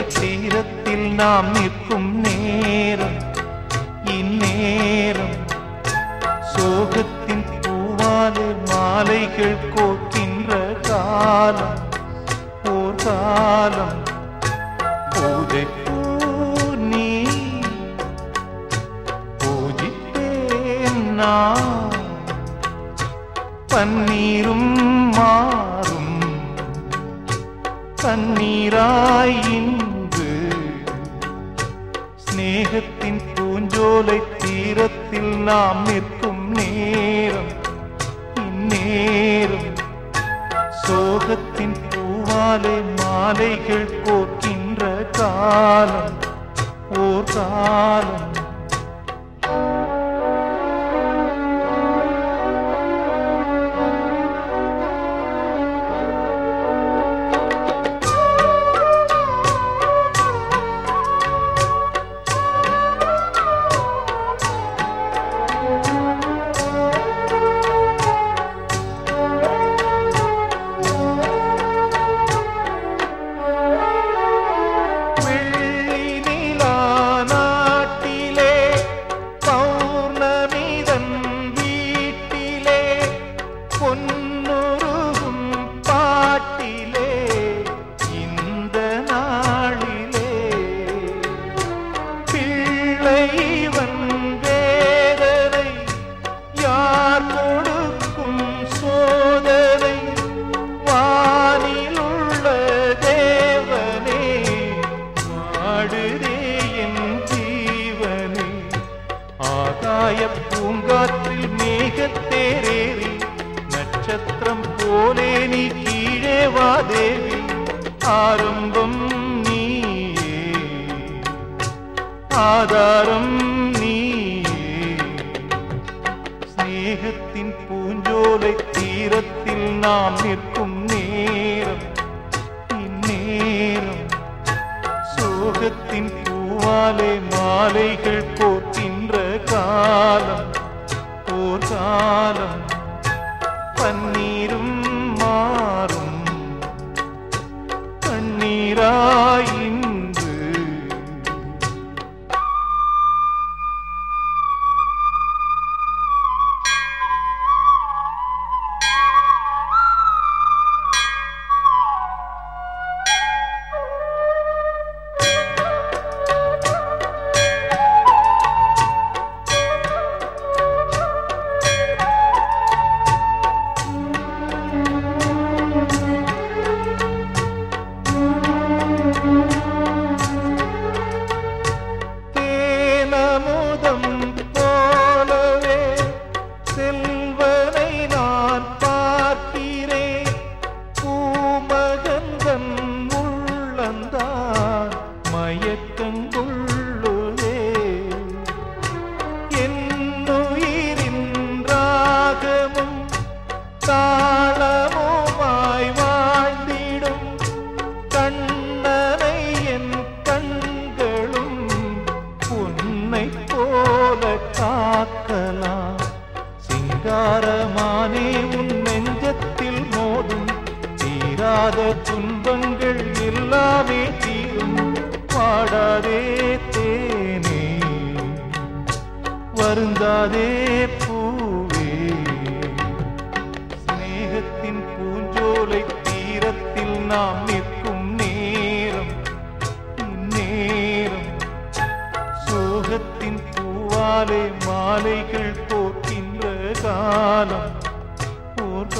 பூஞ்சோலை தீரத்தில் நாம் நிற்கும் நேரம் இந்நேரம். சோகத்தின் பூவாலே மாலைகள் கோக்கின்ற காலம் ஓர் காலம். பூஜை பூ நீ பூஜித்தேன் நான். பன்னீரும் மாறும் கண்ணீராய் இன்று ஸ்நேகத்தின் பூஞ்சோலை தீரத்தில் நாம் நிற்கும் நேரம் இந்நேரம். சோகத்தின் பூவாலை மாலைகள் கோக்கின்ற காலம் ஓர் காலம். யார் கொடுக்கும் சோதனை வானிலுள்ள தேவனே வாடுதே என் ஜீவனே. ஆகாய பூங்காற்றில் மேகத்தேரேறி நட்சத்திரம் போலே நீ கீழே வாதேவி ஆரம்பம் நீ ஆதாரம் ஸ்நேகத்தின் பூஞ்சோலை தீரத்தில் நாம் நிற்கும் நேரம். இந்நேரம் சோகத்தின் பூவாலே மாலைகள் கோர்க்கின்ற காலம். போர் காலம் பன்னீர் மயக்கங்குள்ளுவே என்னுயிரின் ராகமும் தாளமுமாய் வாழ்ந்திடும். கண்ணனை என் கண்களும் உன்னை போல காக்கலாம். சிங்காரமானே உன் நெஞ்சத்தில் மோதும். தீராத துன்பங்கள் எல்லாமே பாடாதே தேனே வருந்தாதே பூவே. சிநேகத்தின் பூஞ்சோலை தீரத்தில் நாம் நிற்கும் நேரம் நேரம் சோகத்தின் பூவாலே மாலைகள் போக்கின்ற காலம் ஓர்